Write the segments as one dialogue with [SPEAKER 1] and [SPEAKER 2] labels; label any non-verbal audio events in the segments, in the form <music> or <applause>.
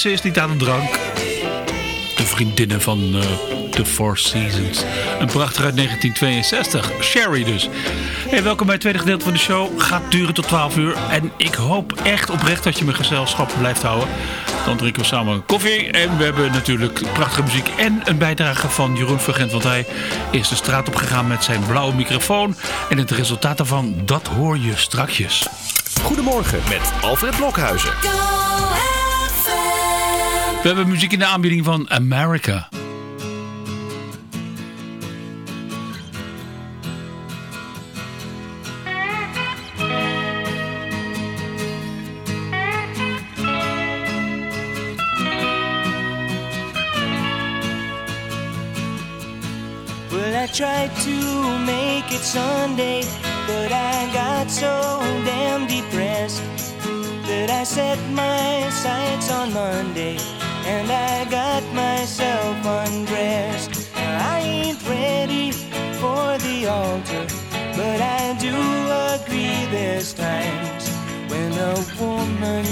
[SPEAKER 1] Ze is niet aan de drank. De vriendinnen van uh, The Four Seasons. Een prachtig uit 1962. Sherry dus. Hey, welkom bij het tweede gedeelte van de show. Gaat duren tot 12 uur. En ik hoop echt oprecht dat je mijn gezelschap blijft houden. Dan drinken we samen koffie. En we hebben natuurlijk prachtige muziek en een bijdrage van Jeroen Vergent. Want hij is de straat op gegaan met zijn blauwe microfoon. En het resultaat daarvan, dat hoor je strakjes.
[SPEAKER 2] Goedemorgen met Alfred Blokhuizen.
[SPEAKER 1] We hebben muziek in de aanbieding van America.
[SPEAKER 3] Well, I tried to make it Sunday, but I got so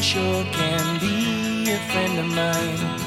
[SPEAKER 3] sure can be a friend of mine.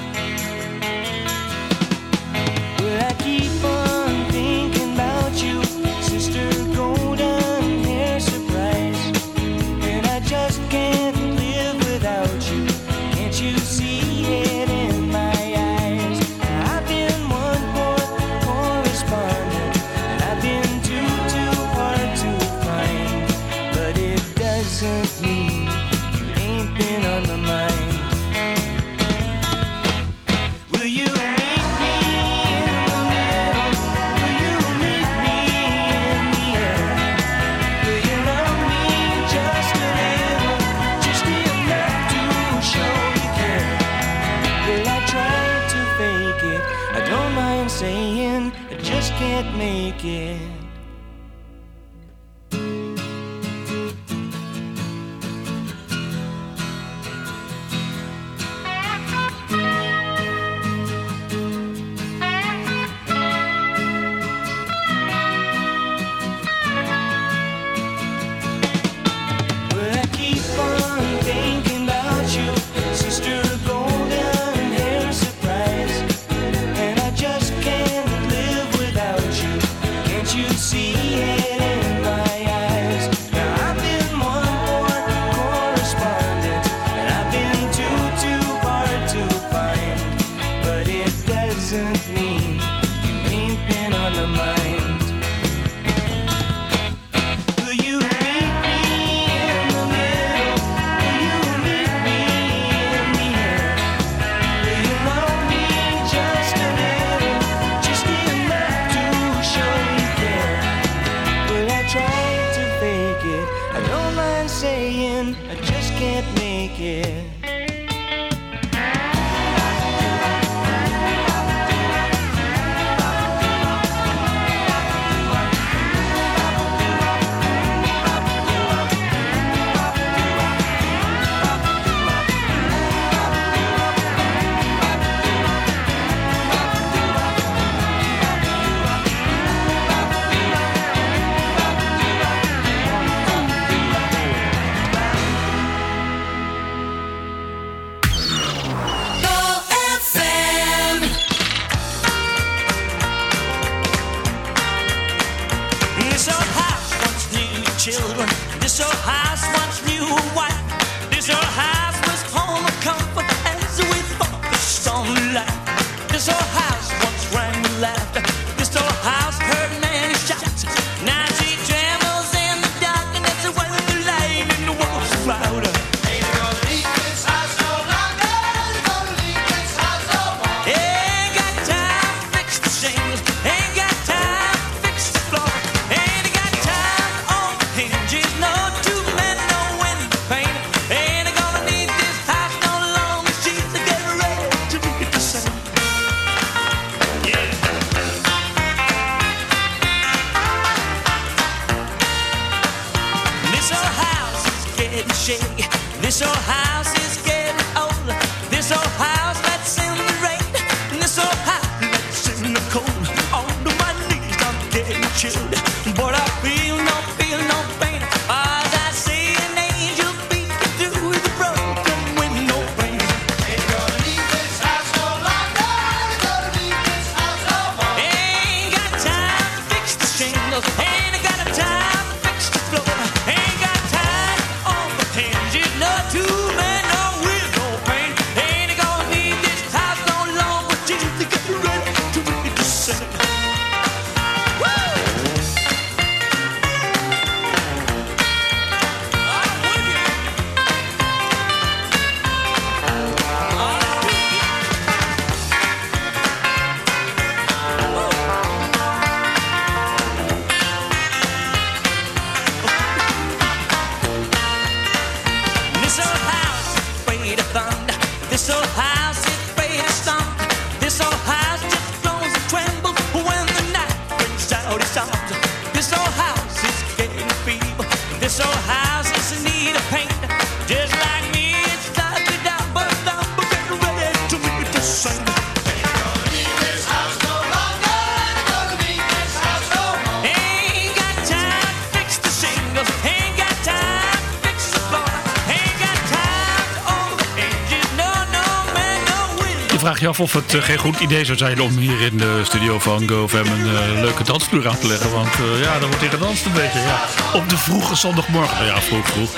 [SPEAKER 4] Of
[SPEAKER 1] het eh, geen goed idee zou zijn om hier in de studio van GoFM een eh, leuke dansvloer aan te leggen. Want eh, ja, dan wordt hier gedanst een beetje. Ja. Op de vroege zondagmorgen. Nou ja, vroeg, vroeg.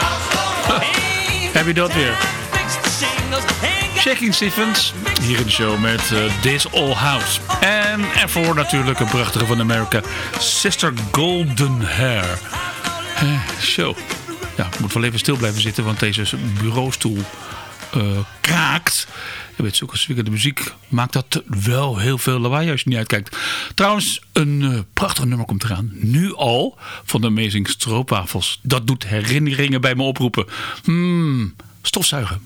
[SPEAKER 1] <laughs> Heb je dat weer? Shaking Stevens, hier in de show met This All House. En ervoor natuurlijk een prachtige van Amerika, Sister Golden Hair. Show. Ja, moet wel even stil blijven zitten, want deze bureaustoel kraakt. Weet, zulke zwikkende muziek maakt dat wel heel veel lawaai als je niet uitkijkt. Trouwens, een eh, prachtig nummer komt eraan. Nu al, van de Amazing Stroopwafels. Dat doet herinneringen bij me oproepen. Hmm, stofzuigen.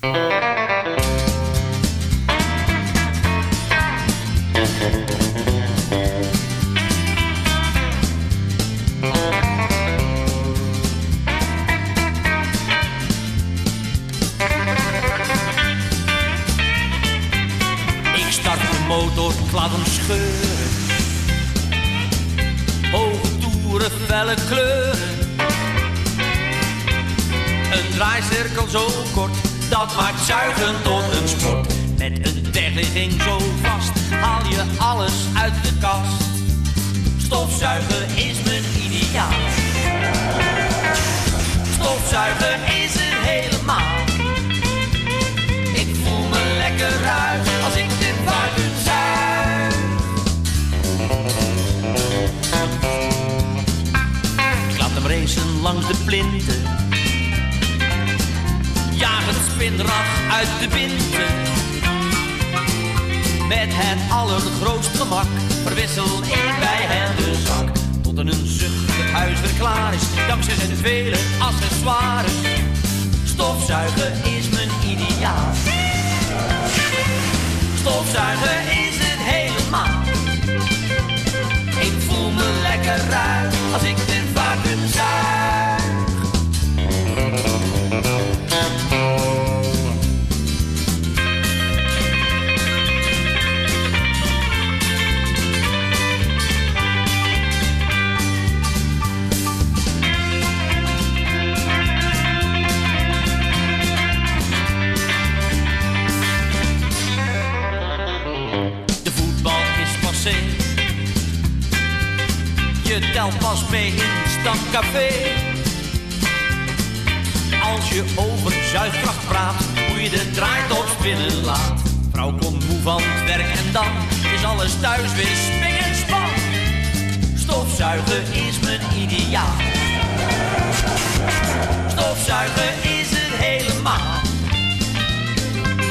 [SPEAKER 4] Pas mee in stamcafé. Als je over zuigkracht praat, hoe je de draaitop spinnen laat. Vrouw komt moe van het werk en dan is alles thuis weer spik en span. Stofzuigen is mijn ideaal. Stofzuigen is het helemaal.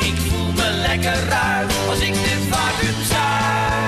[SPEAKER 4] Ik voel me lekker uit als ik dit vacuüm zuig.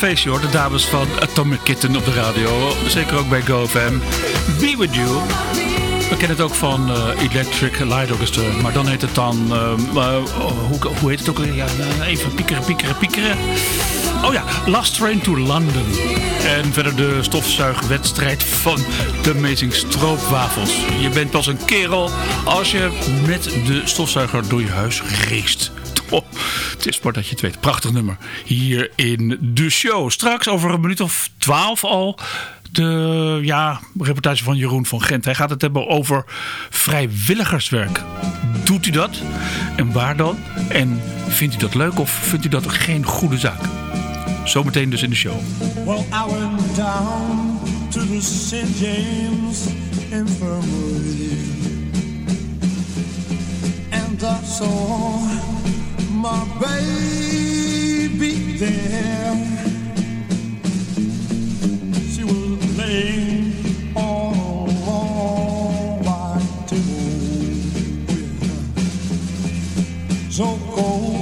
[SPEAKER 1] Feestje hoor, de dames van Atomic Kitten op de radio. Zeker ook bij GoFam. Be With You. We kennen het ook van uh, Electric Light Orchestra. Maar dan heet het dan... Uh, uh, hoe, hoe heet het ook weer? Even piekeren, piekeren, piekeren. Oh ja, Last Train to London. En verder de stofzuigwedstrijd van de Amazing Stroopwafels. Je bent pas een kerel als je met de stofzuiger door je huis race. Het is maar dat je het weet. Prachtig nummer hier in de show. Straks over een minuut of twaalf al de ja, reportage van Jeroen van Gent. Hij gaat het hebben over vrijwilligerswerk. Doet u dat? En waar dan? En vindt u dat leuk of vindt u dat geen goede zaak? Zometeen dus in de show.
[SPEAKER 5] Well, I went down to the St. James Infirmary And I saw my baby there. She was laying on a long white table So cold,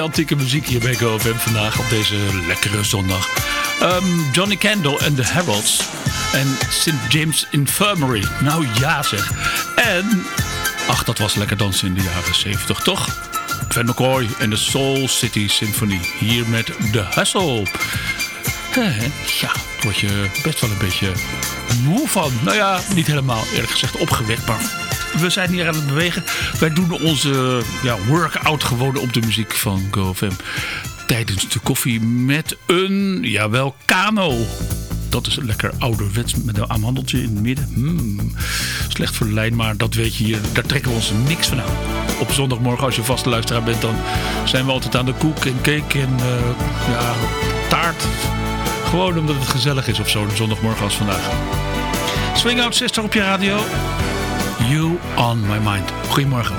[SPEAKER 1] antieke muziek hier bij GoFM vandaag op deze lekkere zondag. Ehm, Johnny Candle en The Heralds en St. James Infirmary. Nou ja zeg. En, ach dat was lekker dansen in de jaren 70 toch? Van McCoy en de Soul City Symphony. Hier met The Hustle. Ja, word je best wel een beetje moe van. Nou ja, niet helemaal eerlijk gezegd opgewekt, maar we zijn hier aan het bewegen. Wij doen onze ja, workout gewoon op de muziek van GoFM. Tijdens de koffie met een, jawel, kano. Dat is lekker ouderwets met een amandeltje in het midden. Hmm, slecht voor de lijn, maar dat weet je hier. Daar trekken we ons niks van aan. Op zondagmorgen, als je vaste luisteraar bent, dan zijn we altijd aan de koek en cake en uh, ja, taart. Gewoon omdat het gezellig is op zo'n zondagmorgen als vandaag. Swing Out Sister op je radio. You on my mind. Goedemorgen.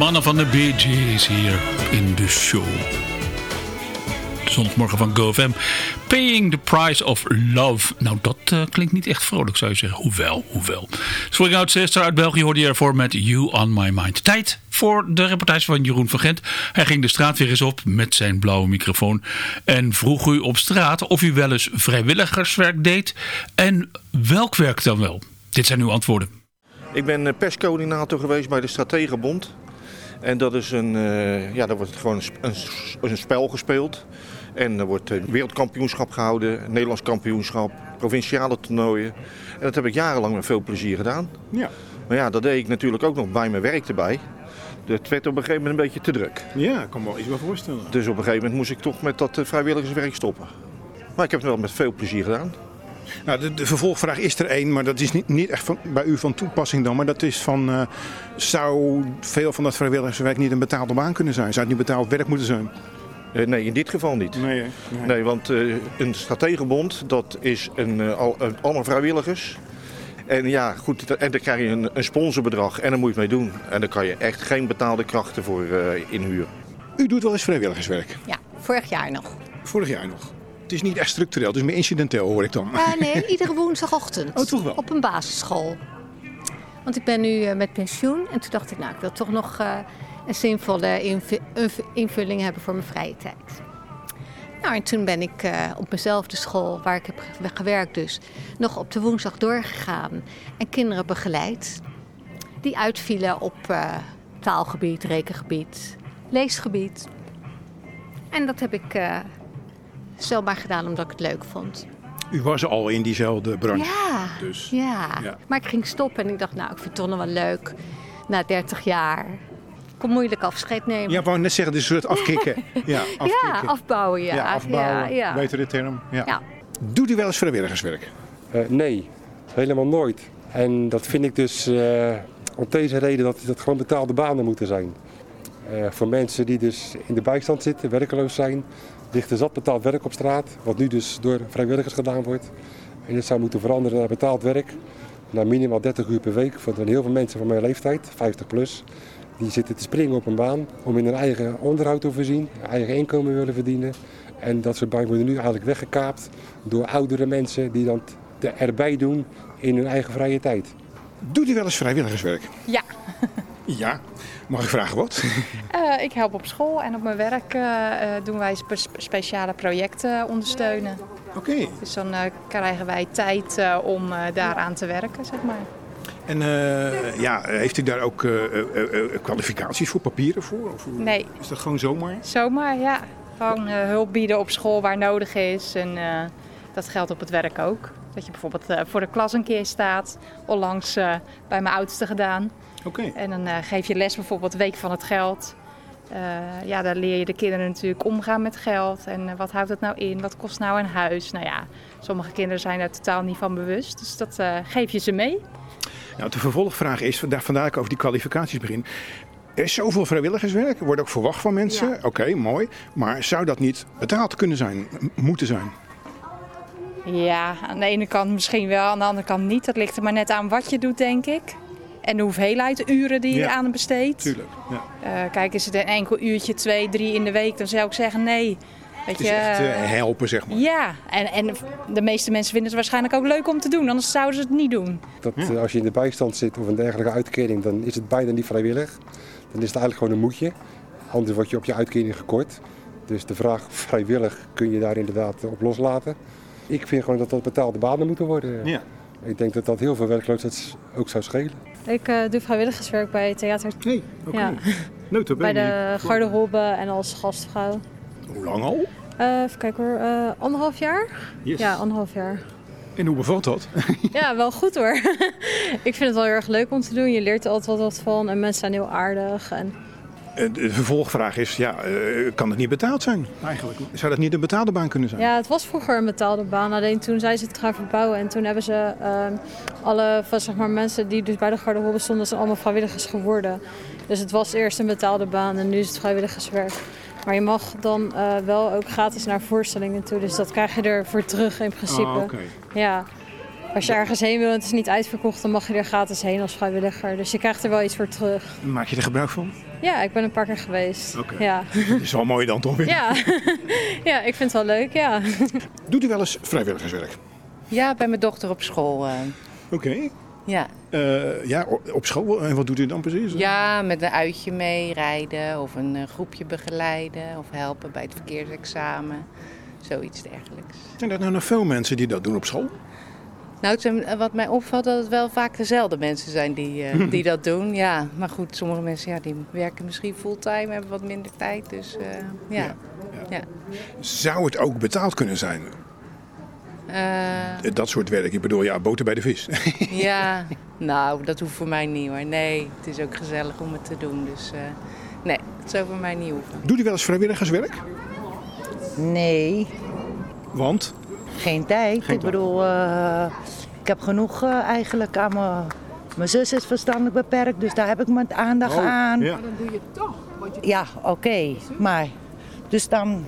[SPEAKER 1] Mannen van de Bee Gees hier in de show. Zondagmorgen van GoFM. Paying the price of love. Nou, dat uh, klinkt niet echt vrolijk, zou je zeggen. Hoewel, hoewel. Swing Out uit België hoorde je ervoor met You On My Mind. Tijd voor de reportage van Jeroen van Gent. Hij ging de straat weer eens op met zijn blauwe microfoon. En vroeg u op straat of u wel eens vrijwilligerswerk deed. En welk werk dan wel? Dit zijn uw antwoorden.
[SPEAKER 6] Ik ben eh, perscoördinator geweest bij de Strategenbond. En dat is een, uh, ja, daar wordt gewoon een, een, een, spel gespeeld. En er wordt een wereldkampioenschap gehouden, een Nederlands kampioenschap, provinciale toernooien. En dat heb ik jarenlang met veel plezier gedaan.
[SPEAKER 7] Ja.
[SPEAKER 6] Maar ja, dat deed ik natuurlijk ook nog bij mijn werk erbij. Het werd op een gegeven moment een beetje te druk.
[SPEAKER 7] Ja, ik kan me wel iets wel voorstellen.
[SPEAKER 6] Dus op een gegeven moment moest ik toch met dat vrijwilligerswerk stoppen. Maar ik heb het wel met veel plezier gedaan.
[SPEAKER 7] Nou, de, de, vervolgvraag is er één, maar dat is niet, niet echt van, bij u van toepassing dan. Maar dat is van, uh, zou veel van dat vrijwilligerswerk niet een betaalde baan kunnen zijn? Zou het niet betaald werk moeten zijn?
[SPEAKER 6] Uh, nee, in dit geval niet.
[SPEAKER 7] Nee,
[SPEAKER 6] nee. nee want uh, een strategenbond, dat is een, al, een, allemaal vrijwilligers. En ja, goed, en dan krijg je een, een sponsorbedrag en dan moet je het mee doen. En dan kan je echt geen betaalde krachten voor inhuren.
[SPEAKER 7] U doet wel eens vrijwilligerswerk?
[SPEAKER 8] Ja, vorig jaar nog.
[SPEAKER 7] Vorig jaar nog? Het is niet echt structureel, het is meer incidenteel hoor ik dan.
[SPEAKER 8] Uh, nee, iedere woensdagochtend.
[SPEAKER 7] Oh, toch wel?
[SPEAKER 8] Op een basisschool. Want ik ben nu uh, met pensioen en toen dacht ik, nou, ik wil toch nog uh, een zinvolle inv invulling hebben voor mijn vrije tijd. Nou, en toen ben ik op mezelfde school, waar ik heb gewerkt dus, nog op de woensdag doorgegaan en kinderen begeleid. Die uitvielen op taalgebied, rekengebied, leesgebied. En dat heb ik zomaar gedaan omdat ik het leuk vond.
[SPEAKER 7] U was al in diezelfde branche?
[SPEAKER 8] Ja,
[SPEAKER 7] dus.
[SPEAKER 8] ja. ja. maar ik ging stoppen en ik dacht, nou, ik vind het toch nog wel leuk. Na 30 jaar. Ik kon moeilijk afscheid nemen.
[SPEAKER 7] Ja, ik wou net zeggen, dus een soort afkicken. <laughs>
[SPEAKER 8] ja, afkicken. ja, afbouwen, ja.
[SPEAKER 7] Ja, afbouwen, ja, ja. weet u de term? Ja. ja. Doet u wel eens vrijwilligerswerk?
[SPEAKER 9] Uh, nee, helemaal nooit. En dat vind ik dus uh, om deze reden dat dat gewoon betaalde banen moeten zijn. Uh, voor mensen die dus in de bijstand zitten, werkeloos zijn, ligt er zat betaald werk op straat, wat nu dus door vrijwilligers gedaan wordt. En dit zou moeten veranderen naar betaald werk, naar minimaal 30 uur per week. Want er zijn heel veel mensen van mijn leeftijd, 50 plus, die zitten te springen op een baan om in hun eigen onderhoud te voorzien, eigen inkomen willen verdienen. En dat soort banen worden nu eigenlijk weggekaapt door oudere mensen die dan erbij doen in hun eigen vrije tijd.
[SPEAKER 7] Doet u wel eens vrijwilligerswerk?
[SPEAKER 10] Ja.
[SPEAKER 7] Ja, mag ik vragen wat?
[SPEAKER 10] Uh, <laughs> ik help op school en op mijn werk uh, doen wij spe speciale projecten ondersteunen.
[SPEAKER 7] Oké. Okay.
[SPEAKER 10] Dus dan uh, krijgen wij tijd om daaraan te werken, zeg maar.
[SPEAKER 7] En ja, heeft u daar ook kwalificaties voor, papieren voor? Of
[SPEAKER 10] nee.
[SPEAKER 7] Is dat gewoon zomaar?
[SPEAKER 10] Zomaar, ja. Gewoon hulp bieden op school waar nodig is. En dat geldt op het werk ook. Dat je bijvoorbeeld voor de klas een keer staat. Onlangs bij mijn oudste gedaan.
[SPEAKER 7] Okay.
[SPEAKER 10] En dan uh, geef je les bijvoorbeeld Week van het Geld. Uh, ja, daar leer je de kinderen natuurlijk omgaan met geld. En uh, wat houdt het nou in? Wat kost nou een huis? Nou ja, sommige kinderen zijn daar totaal niet van bewust. Dus dat geef je ze mee.
[SPEAKER 7] Nou, de vervolgvraag is, vandaar, ik over die kwalificaties begin. Er is zoveel vrijwilligerswerk, er wordt ook verwacht van mensen. Ja. Oké, okay, mooi. Maar zou dat niet betaald kunnen zijn, moeten zijn?
[SPEAKER 10] Ja, aan de ene kant misschien wel, aan de andere kant niet. Dat ligt er maar net aan wat je doet, denk ik. En de hoeveelheid uren die je
[SPEAKER 7] ja,
[SPEAKER 10] aan besteedt.
[SPEAKER 7] Tuurlijk. Ja.
[SPEAKER 10] Uh, kijk, is het een enkel uurtje, twee, drie in de week, dan zou ik zeggen nee.
[SPEAKER 7] Weet het is je, echt uh, helpen, zeg maar.
[SPEAKER 10] Ja, en, en de meeste mensen vinden het waarschijnlijk ook leuk om te doen, anders zouden ze het niet doen.
[SPEAKER 9] Dat, ja. Als je in de bijstand zit of een dergelijke uitkering, dan is het bijna niet vrijwillig. Dan is het eigenlijk gewoon een moetje. Anders word je op je uitkering gekort. Dus de vraag <laughs> vrijwillig kun je daar inderdaad op loslaten. Ik vind gewoon dat dat betaalde banen moeten worden.
[SPEAKER 7] Ja.
[SPEAKER 9] Ik denk dat dat heel veel werkloosheid ook zou schelen.
[SPEAKER 11] Ik uh, doe vrijwilligerswerk bij theater.
[SPEAKER 7] Nee, oké. Okay.
[SPEAKER 11] Ja. <laughs> bij de garderobe en als gastvrouw.
[SPEAKER 7] Hoe lang al?
[SPEAKER 11] Uh, even kijken hoor, uh, anderhalf jaar?
[SPEAKER 7] Yes.
[SPEAKER 11] Ja, anderhalf jaar.
[SPEAKER 7] En hoe bevalt dat? <laughs>
[SPEAKER 11] ja, wel goed hoor. <laughs> ik vind het wel heel erg leuk om te doen. Je leert er altijd wat van en mensen zijn heel aardig. En...
[SPEAKER 7] De vervolgvraag is, ja, kan het niet betaald zijn eigenlijk? Zou dat niet een betaalde baan kunnen zijn?
[SPEAKER 11] Ja, het was vroeger een betaalde baan. Alleen toen zijn ze het gaan verbouwen. En toen hebben ze uh, alle zeg maar, mensen die dus bij de garderobe stonden, zijn allemaal vrijwilligers geworden. Dus het was eerst een betaalde baan en nu is het vrijwilligerswerk. Maar je mag dan uh, wel ook gratis naar voorstellingen toe. Dus dat krijg je ervoor terug in principe.
[SPEAKER 7] Oh, okay.
[SPEAKER 11] Ja. Als je ergens heen wil en het is niet uitverkocht, dan mag je er gratis heen als vrijwilliger. Dus je krijgt er wel iets voor terug.
[SPEAKER 7] Maak je er gebruik van?
[SPEAKER 11] Ja, ik ben een paar keer geweest.
[SPEAKER 7] Oké.
[SPEAKER 11] Ja.
[SPEAKER 7] Dat is wel mooi dan toch weer?
[SPEAKER 11] Ja. <laughs> ja, ik vind het wel leuk, ja.
[SPEAKER 7] Doet u wel eens vrijwilligerswerk?
[SPEAKER 12] Ja, bij mijn dochter op school. eh,
[SPEAKER 7] Oké.
[SPEAKER 12] ja.
[SPEAKER 7] Eh, ja, op school. En wat doet u dan precies?
[SPEAKER 12] ja, met een uitje mee rijden of een eh, groepje begeleiden of helpen bij het verkeersexamen. Zoiets dergelijks.
[SPEAKER 7] Zijn er nou nog veel mensen die dat doen op school?
[SPEAKER 12] Nou, zijn, eh, wat mij opvalt dat het wel vaak dezelfde mensen zijn die, eh, <laughs> die dat doen. Ja, maar goed, sommige mensen ja, die werken misschien fulltime, hebben wat minder tijd. Dus eh, ja. ja.
[SPEAKER 7] Zou het ook betaald kunnen zijn?
[SPEAKER 12] Eh,
[SPEAKER 7] Dat soort werk. Ik bedoel, ja, boter bij de vis. <laughs>
[SPEAKER 12] ja, <laughs> nou, dat hoeft voor mij niet hoor. Nee, het is ook gezellig om het te doen. Dus eh, nee, het zou voor mij niet hoeven.
[SPEAKER 7] Doet u wel eens vrijwilligerswerk?
[SPEAKER 13] Nee,
[SPEAKER 7] Want?
[SPEAKER 13] Geen tijd.
[SPEAKER 7] Geen
[SPEAKER 13] ik bedoel, eh, ik heb genoeg eh, eigenlijk aan mijn... Mijn zus is verstandelijk beperkt, dus daar heb ik mijn aandacht
[SPEAKER 7] Oh,
[SPEAKER 13] aan.
[SPEAKER 7] ja.
[SPEAKER 13] Maar dan doe je toch. Ja, oké. Maar, dus dan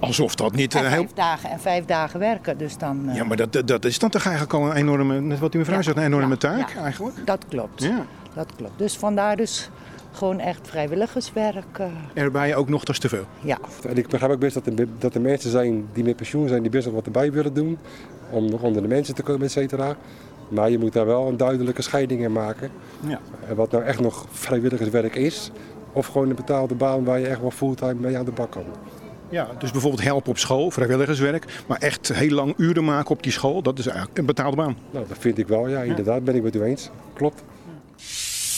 [SPEAKER 7] Alsof dat niet
[SPEAKER 13] en
[SPEAKER 7] eh, heel...
[SPEAKER 13] vijf dagen en vijf dagen werken. Dus dan,
[SPEAKER 7] Ja, maar dat, dat- is dan toch eigenlijk al een enorme, net wat die mevrouw zegt, een enorme taak eigenlijk?
[SPEAKER 13] dat klopt.
[SPEAKER 7] Ja.
[SPEAKER 13] Dat klopt. Dus vandaar dus gewoon echt vrijwilligerswerk. eh,
[SPEAKER 7] Erbij ook nog, is te veel.
[SPEAKER 13] ja.
[SPEAKER 9] En ik begrijp ook best dat er, dat er mensen zijn die met pensioen zijn, die best wel wat erbij willen doen. Om nog onder de mensen te komen, et cetera. Maar je moet daar wel een duidelijke scheiding in maken.
[SPEAKER 7] Ja.
[SPEAKER 9] En wat nou echt nog vrijwilligerswerk is. Of gewoon een betaalde baan waar je echt wel fulltime mee aan de bak kan.
[SPEAKER 7] Ja, dus bijvoorbeeld helpen op school, vrijwilligerswerk. Maar echt heel lang uren maken op die school, dat is eigenlijk een betaalde baan.
[SPEAKER 9] Nou, dat vind ik wel, ja, inderdaad, ben ik met u eens. Klopt.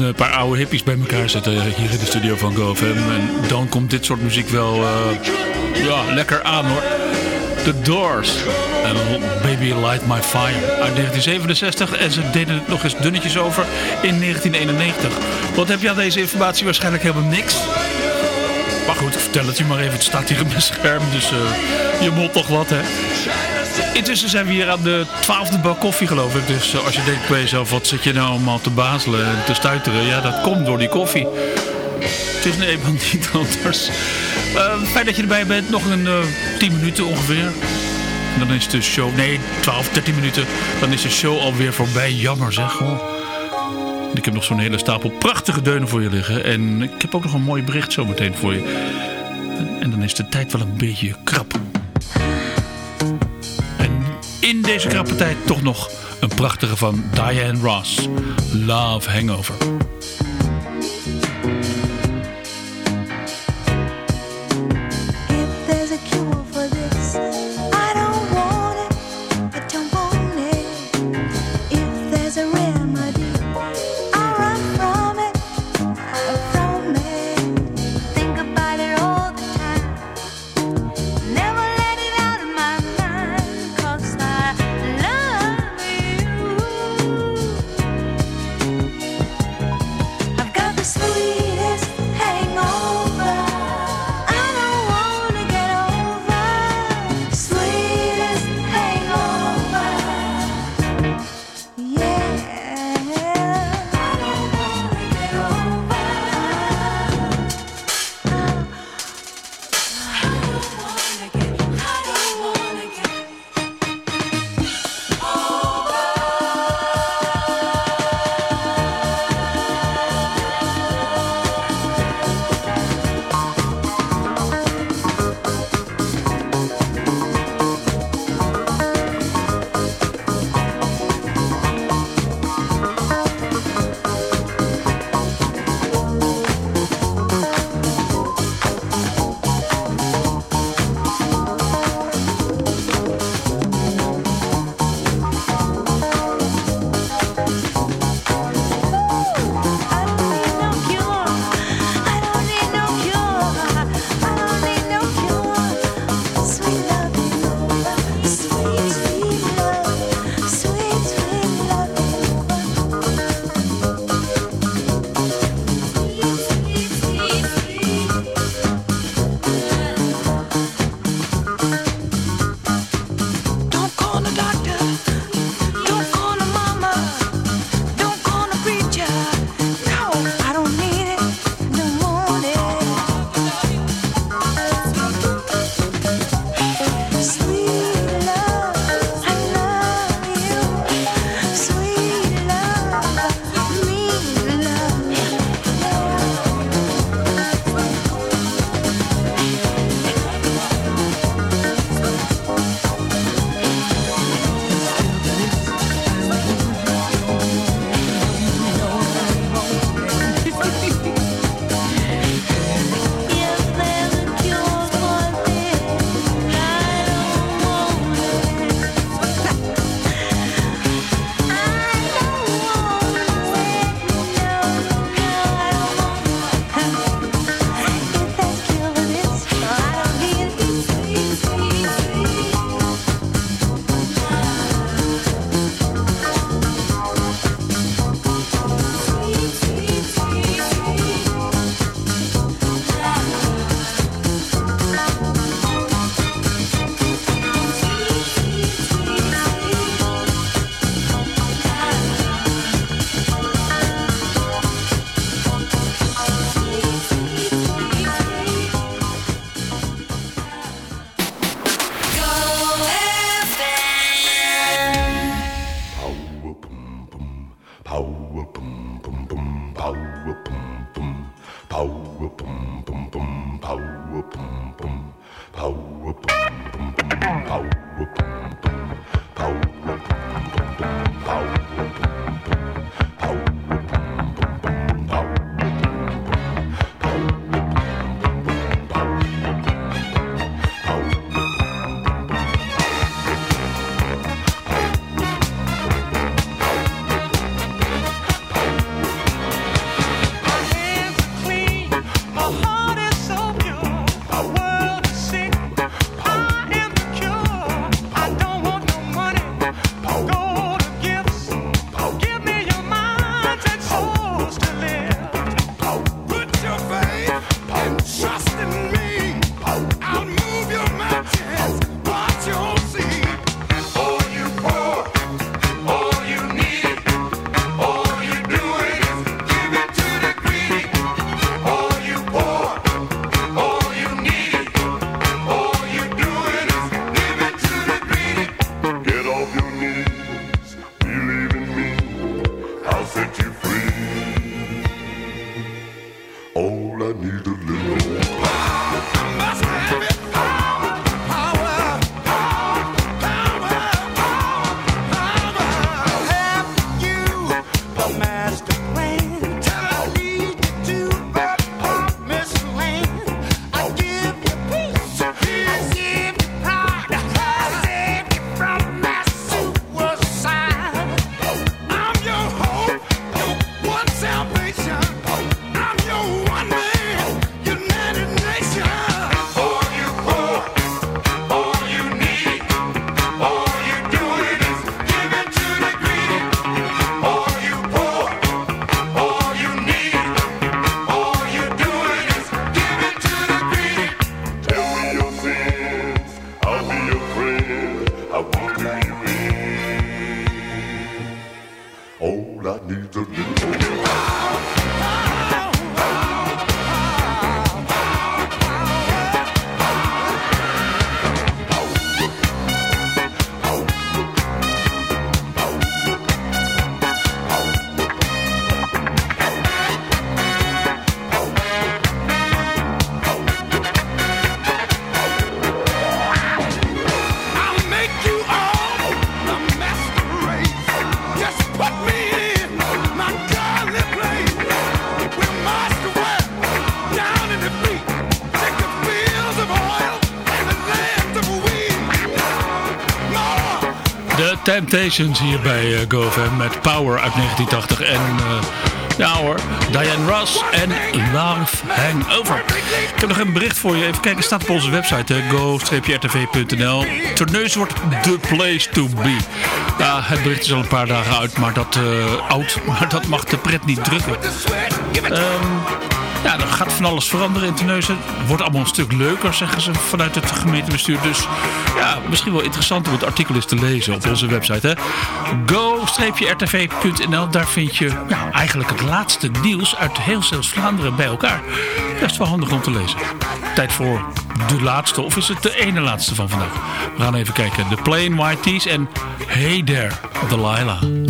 [SPEAKER 1] een eh, paar oude hippies bij elkaar zitten hier in de studio van GoFM. En dan komt dit soort muziek wel eh, ja, lekker aan hoor. The Doors Baby Light My Fire uit 1967. En ze deden het nog eens dunnetjes over in 1991. Wat heb je aan deze informatie? Waarschijnlijk helemaal niks. Maar goed, vertel het je maar even. Het staat hier op mijn scherm, dus eh, je moet toch wat hè. Intussen zijn we hier aan de twaalfde bak koffie geloof ik. Dus eh, als je denkt bij jezelf, wat zit je nou allemaal te bazelen en te stuiteren? Ja, dat komt door die koffie. Het is nu eenmaal <laughs> niet anders. Eh, fijn dat je erbij bent. Nog een eh 10 minuten ongeveer. Dan is de show... Nee, 12, 13 minuten. Dan is de show alweer voorbij. Jammer zeg. hoor. Ik heb nog zo'n hele stapel prachtige deunen voor je liggen. En ik heb ook nog een mooi bericht zometeen voor je. En, en dan is de tijd wel een beetje krap. In deze krappe tijd toch nog een prachtige van Diane Ross. Love Hangover. Temptations hier bij uh, met Power uit 1980 en uh, ja hoor, Diane Ross en Love Hangover. Ik heb nog een bericht voor je. Even kijken, staat op onze website go-rtv.nl. Terneus wordt the place to be. Ja, het bericht is al een paar dagen uit, maar dat, oud, <laughs> maar dat mag de pret niet drukken. Er gaat van alles veranderen in Terneuzen. Het wordt allemaal een stuk leuker, zeggen ze vanuit het gemeentebestuur. Dus ja, misschien wel interessant om het artikel eens te lezen op onze website. go-rtv.nl Daar vind je ja, eigenlijk het laatste nieuws uit heel Zeeuws-Vlaanderen bij elkaar. Best wel handig om te lezen. Tijd voor de laatste, of is het de ene laatste van vandaag? We gaan even kijken. The Plain White Tees en Hey There, Delilah.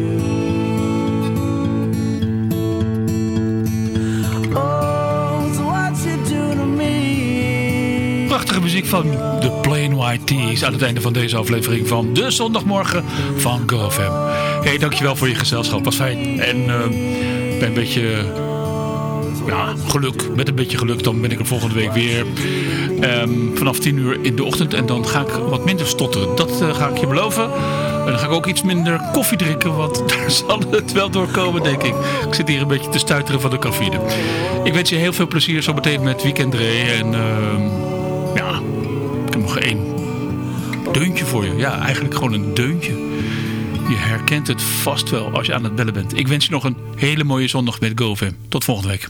[SPEAKER 1] Van The Plain White Tees aan het einde van deze aflevering van de zondagmorgen van GoFam. Hey, dankjewel voor je gezelschap. Was fijn. En uh, ben een beetje ja, geluk. Met een beetje geluk dan ben ik er volgende week weer. Um, vanaf 10 uur in de ochtend. En dan ga ik wat minder stotteren. Dat uh, ga ik je beloven. En dan ga ik ook iets minder koffie drinken. Want <laughs> daar zal het wel doorkomen, denk ik. Ik zit hier een beetje te stuiteren van de cafeïne. Ik wens je heel veel plezier zometeen met Weekend. En heb nog één deuntje voor je. Ja, eigenlijk gewoon een deuntje. Je herkent het vast wel als je aan het bellen bent. Ik wens je nog een hele mooie zondag met GoFam. Tot volgende week.